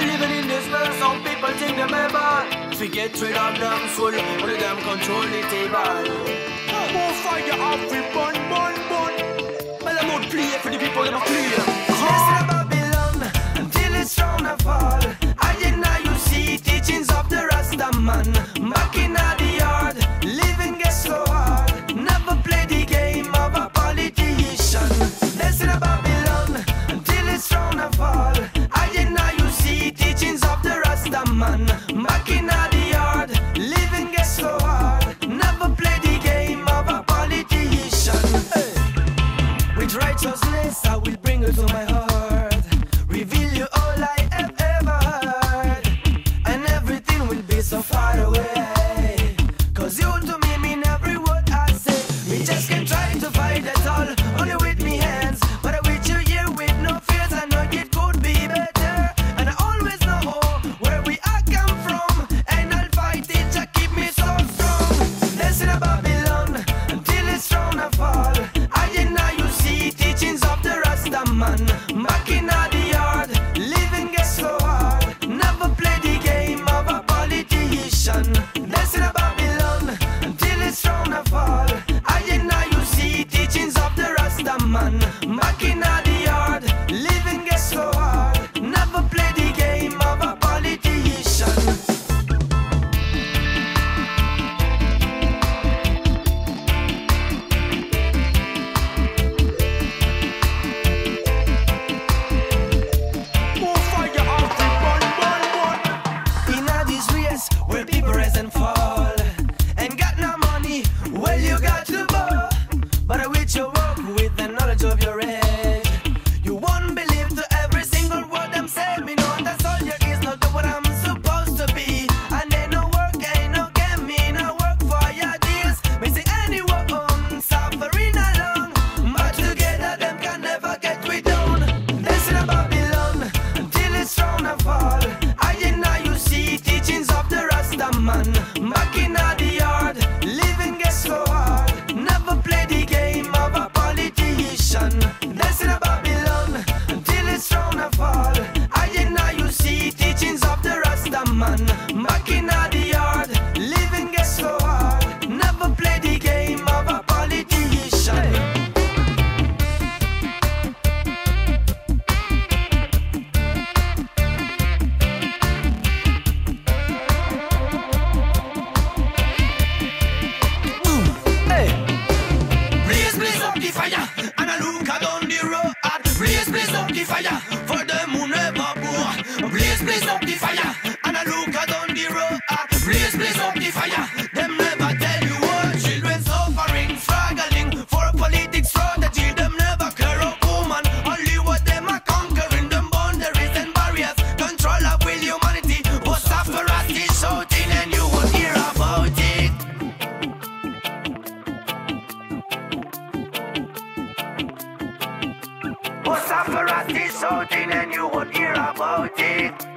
Living in this world, some people think able to get rid of them soul, only them control the table. was apparatus holding and you won't hear about it.